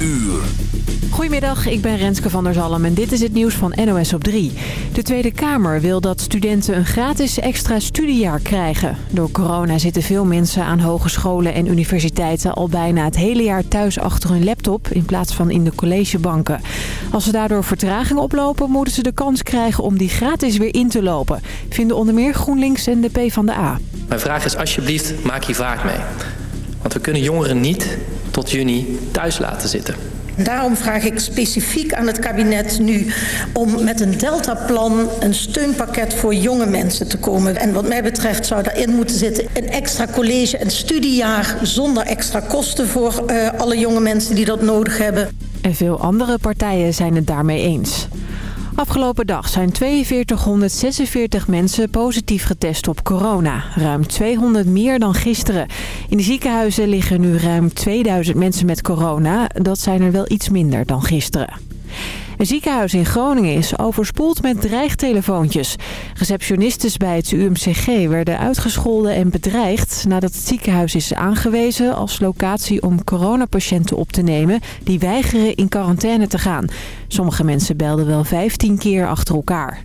uur. Goedemiddag, ik ben Renske van der Zalm en dit is het nieuws van NOS op 3. De Tweede Kamer wil dat studenten een gratis extra studiejaar krijgen. Door corona zitten veel mensen aan hogescholen en universiteiten al bijna het hele jaar thuis achter hun laptop in plaats van in de collegebanken. Als ze daardoor vertraging oplopen, moeten ze de kans krijgen om die gratis weer in te lopen. Vinden onder meer GroenLinks en de PvdA. Mijn vraag is alsjeblieft, maak hier vaart mee. Want we kunnen jongeren niet tot juni thuis laten zitten. Daarom vraag ik specifiek aan het kabinet nu om met een deltaplan een steunpakket voor jonge mensen te komen. En wat mij betreft zou daarin moeten zitten een extra college en studiejaar zonder extra kosten voor uh, alle jonge mensen die dat nodig hebben. En veel andere partijen zijn het daarmee eens. Afgelopen dag zijn 4246 mensen positief getest op corona. Ruim 200 meer dan gisteren. In de ziekenhuizen liggen nu ruim 2000 mensen met corona. Dat zijn er wel iets minder dan gisteren. Een ziekenhuis in Groningen is overspoeld met dreigtelefoontjes. Receptionistes bij het UMCG werden uitgescholden en bedreigd... nadat het ziekenhuis is aangewezen als locatie om coronapatiënten op te nemen... die weigeren in quarantaine te gaan. Sommige mensen belden wel 15 keer achter elkaar.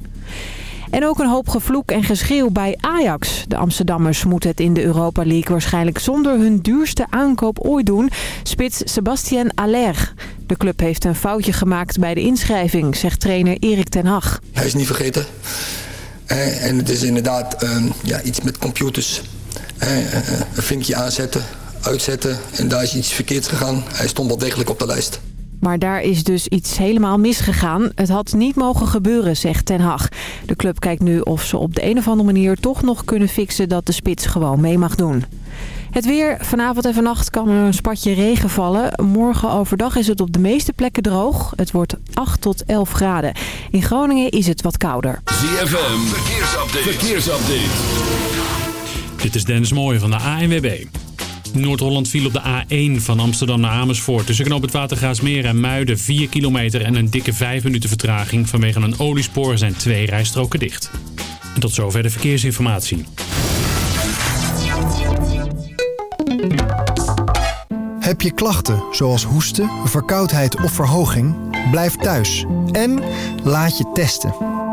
En ook een hoop gevloek en geschreeuw bij Ajax. De Amsterdammers moeten het in de Europa League waarschijnlijk zonder hun duurste aankoop ooit doen. Spits Sebastien Aller. De club heeft een foutje gemaakt bij de inschrijving, zegt trainer Erik ten Hag. Hij is niet vergeten. En het is inderdaad ehm, ja, iets met computers. Een vinkje aanzetten, uitzetten en daar is iets verkeerds gegaan. Hij stond wel degelijk op de lijst. Maar daar is dus iets helemaal misgegaan. Het had niet mogen gebeuren, zegt Ten Hag. De club kijkt nu of ze op de een of andere manier toch nog kunnen fixen dat de spits gewoon mee mag doen. Het weer. Vanavond en vannacht kan er een spatje regen vallen. Morgen overdag is het op de meeste plekken droog. Het wordt 8 tot 11 graden. In Groningen is het wat kouder. ZFM. Verkeersupdate. Verkeersupdate. Dit is Dennis Mooij van de ANWB. Noord-Holland viel op de A1 van Amsterdam naar Amersfoort. Tussen knoop het Watergaasmeer en Muiden 4 kilometer en een dikke 5 minuten vertraging. Vanwege een oliespoor zijn twee rijstroken dicht. Tot zover de verkeersinformatie. Heb je klachten zoals hoesten, verkoudheid of verhoging? Blijf thuis en laat je testen.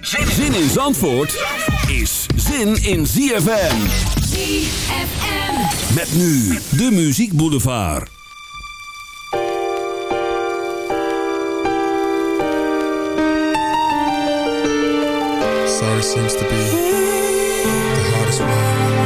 Zin in Zandvoort is zin in ZFM. ZFM. Met nu de Muziek Boulevard. Sorry seems to be the hardest one.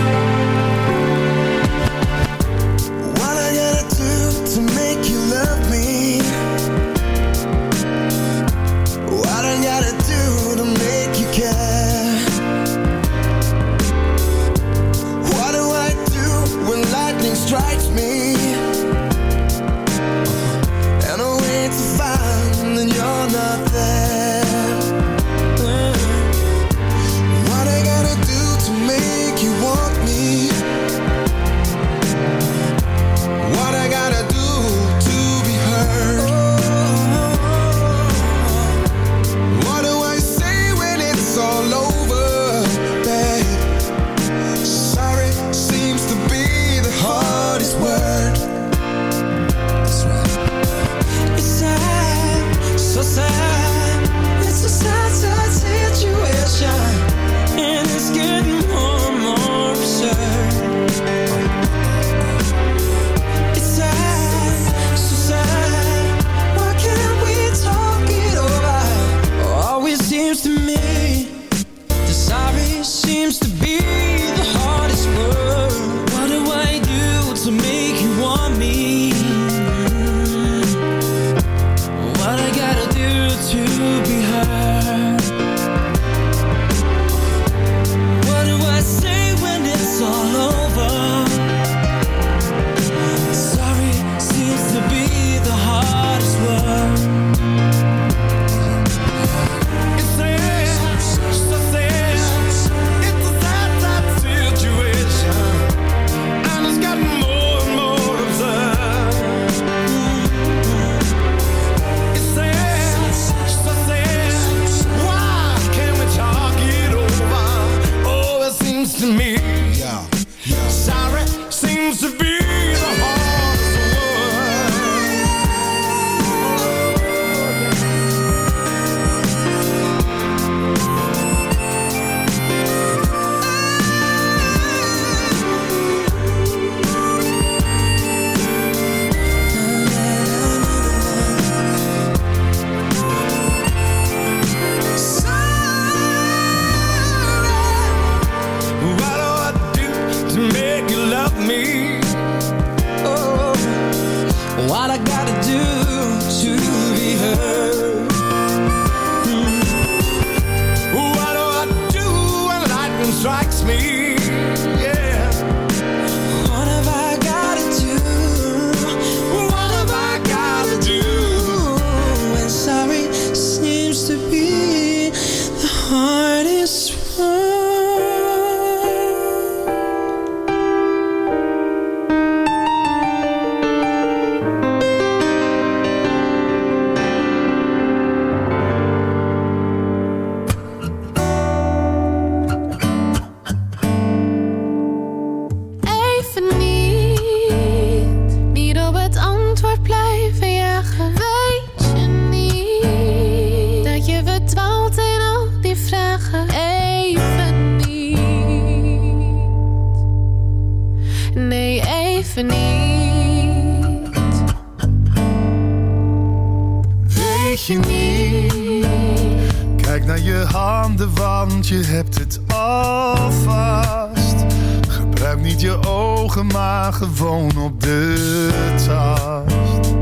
niet je ogen, maar gewoon op de tast.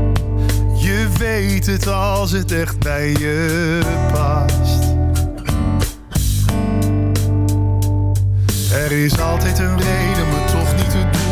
Je weet het als het echt bij je past. Er is altijd een reden, maar toch niet te doen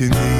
You. nu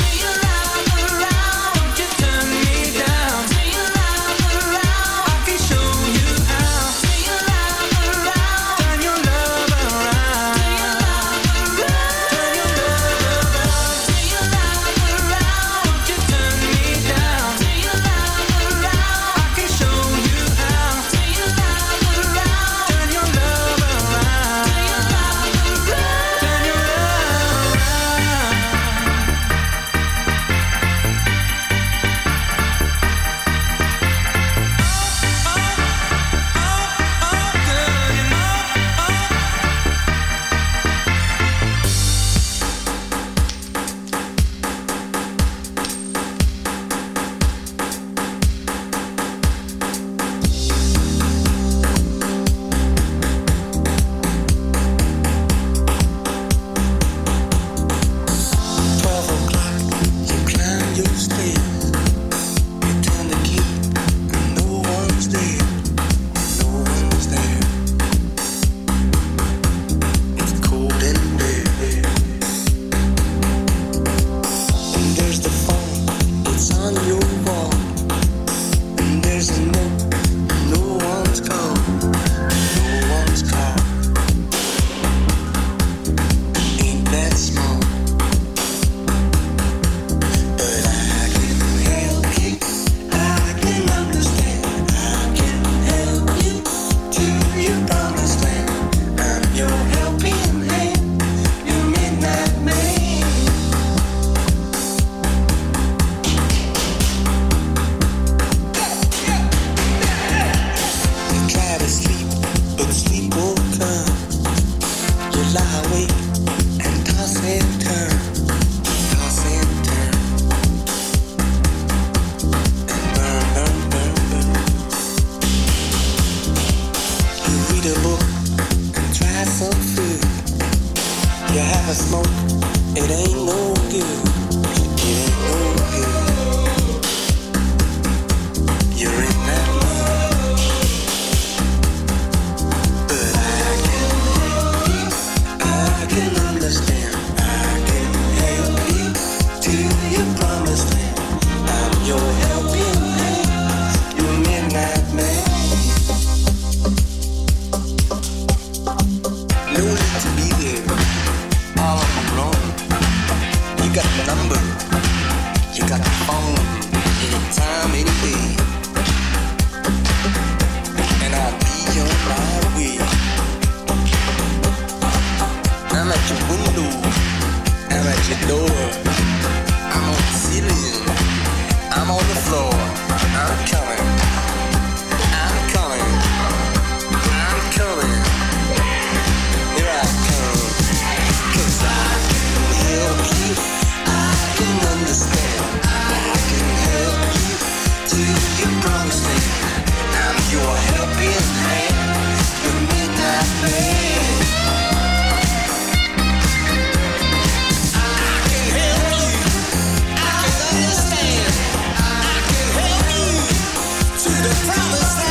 promise.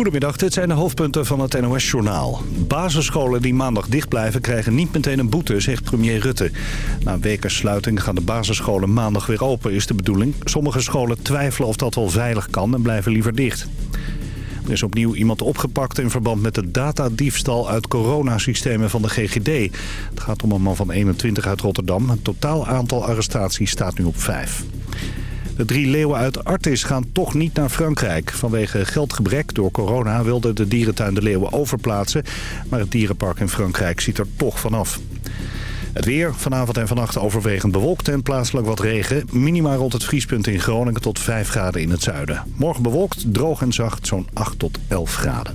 Goedemiddag, dit zijn de hoofdpunten van het NOS-journaal. Basisscholen die maandag dicht blijven krijgen niet meteen een boete, zegt premier Rutte. Na een sluiting gaan de basisscholen maandag weer open, is de bedoeling. Sommige scholen twijfelen of dat wel veilig kan en blijven liever dicht. Er is opnieuw iemand opgepakt in verband met de datadiefstal uit coronasystemen van de GGD. Het gaat om een man van 21 uit Rotterdam. Het totaal aantal arrestaties staat nu op 5. De drie leeuwen uit Artis gaan toch niet naar Frankrijk. Vanwege geldgebrek door corona wilde de dierentuin de leeuwen overplaatsen. Maar het dierenpark in Frankrijk ziet er toch vanaf. Het weer vanavond en vannacht overwegend bewolkt en plaatselijk wat regen. Minima rond het vriespunt in Groningen tot 5 graden in het zuiden. Morgen bewolkt, droog en zacht, zo'n 8 tot 11 graden.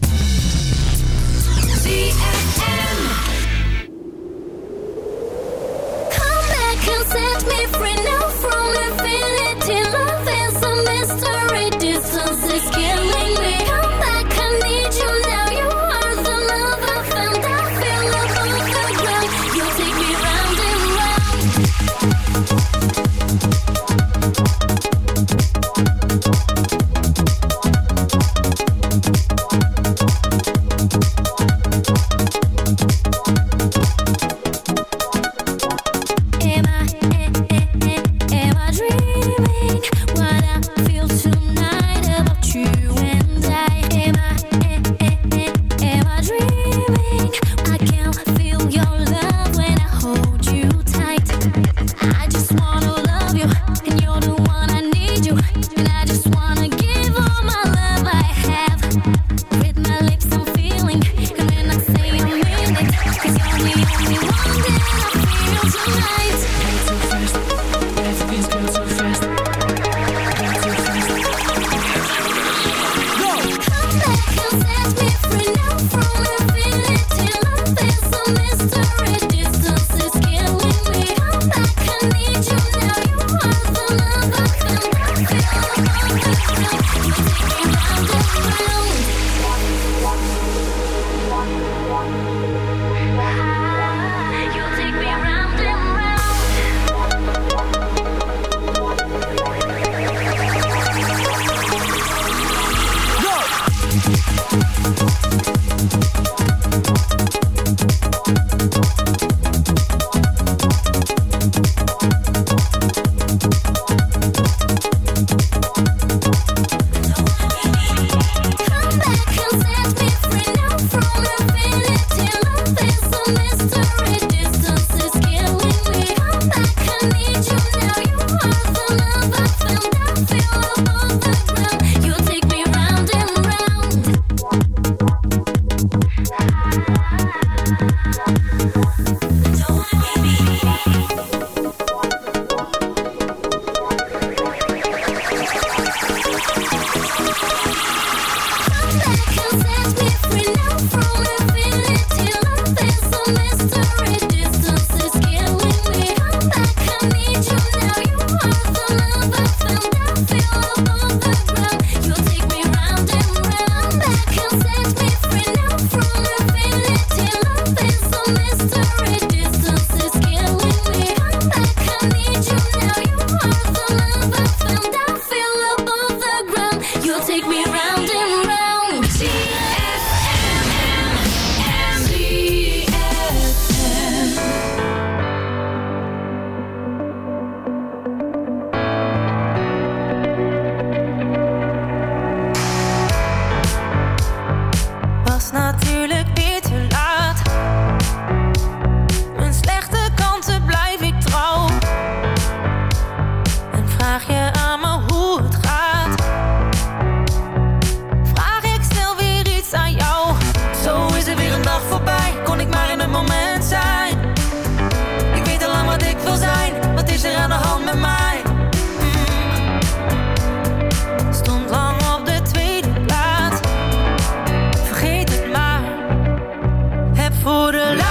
for the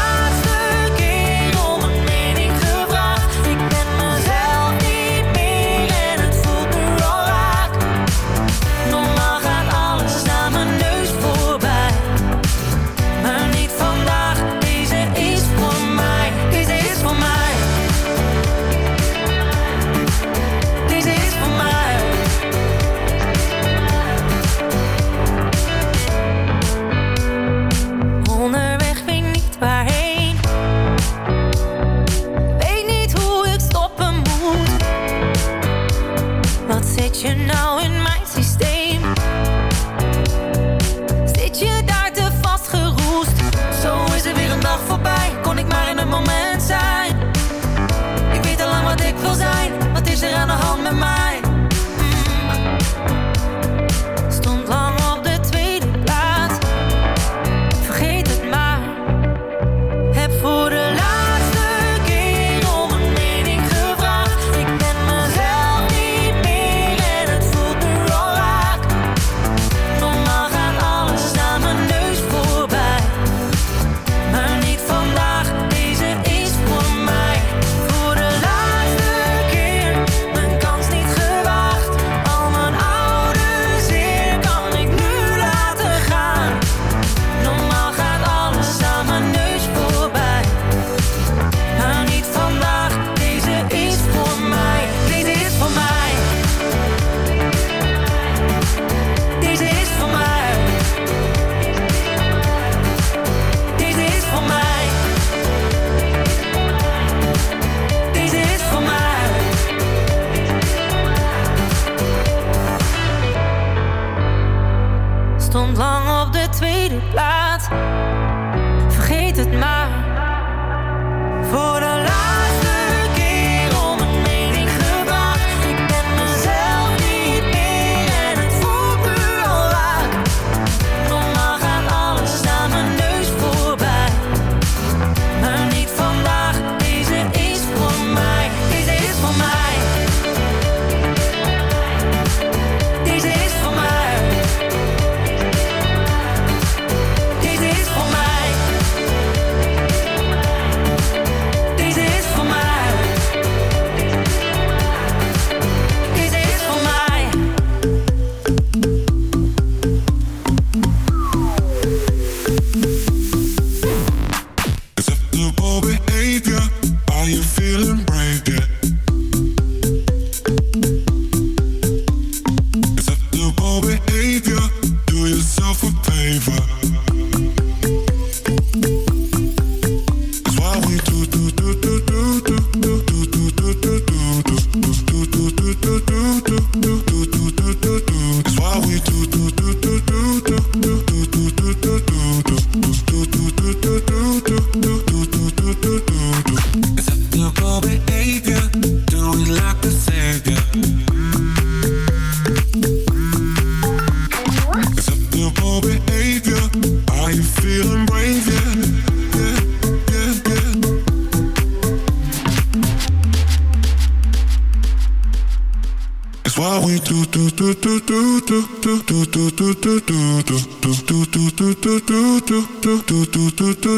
true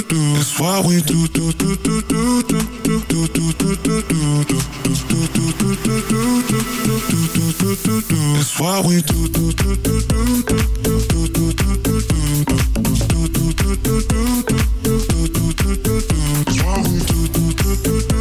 do. It's what we do do do do do do do do do do do do do do what we do do do do do do do do do do do do do do do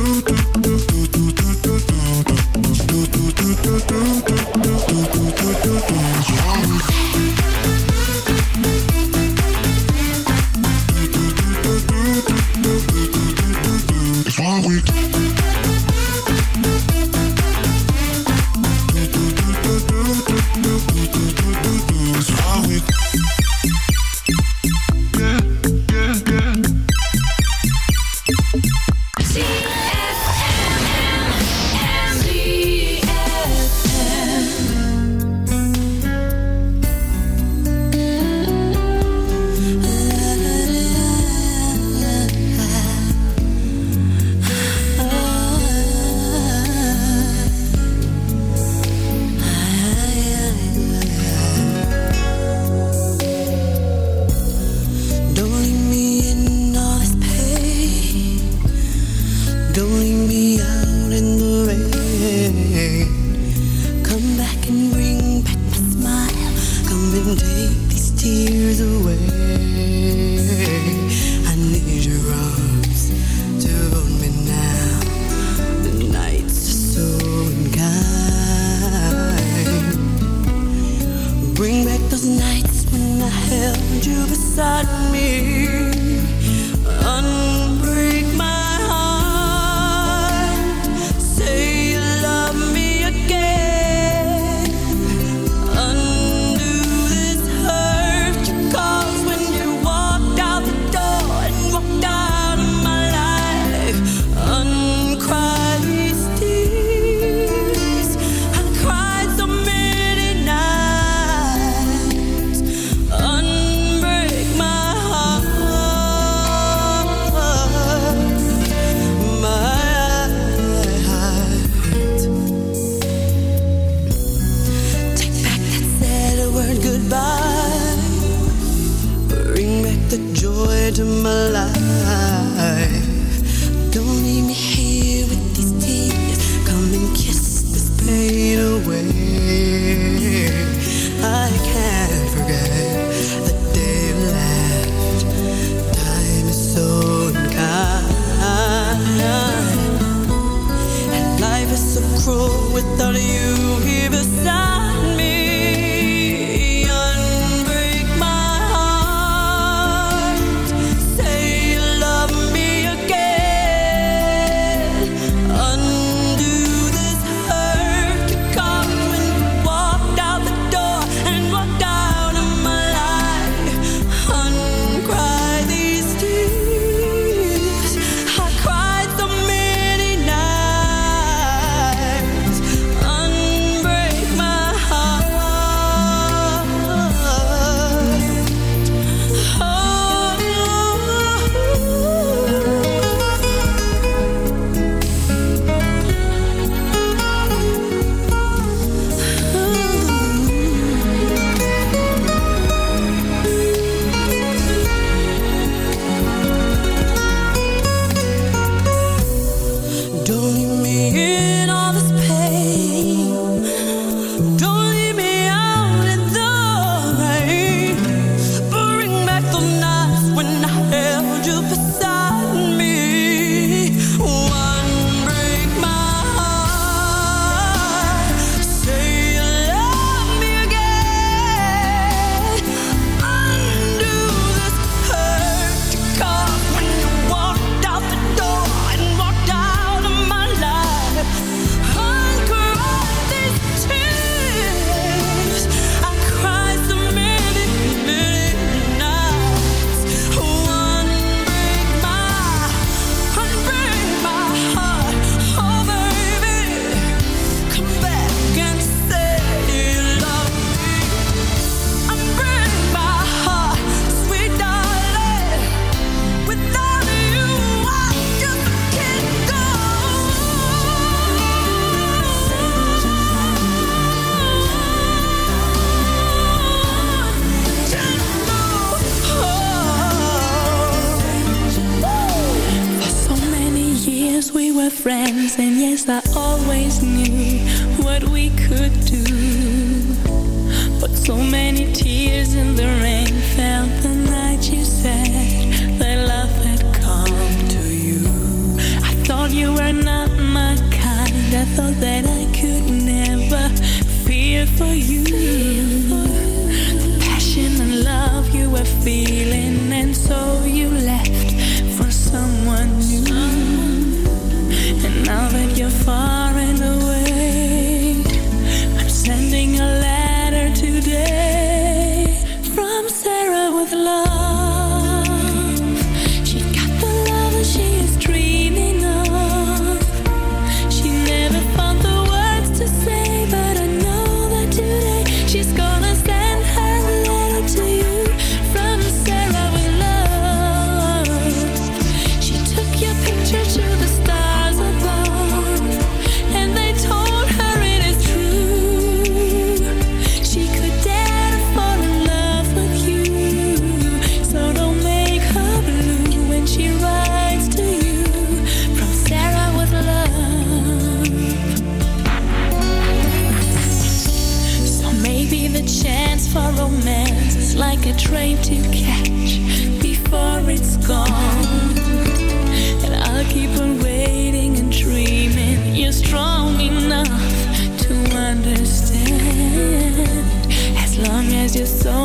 just so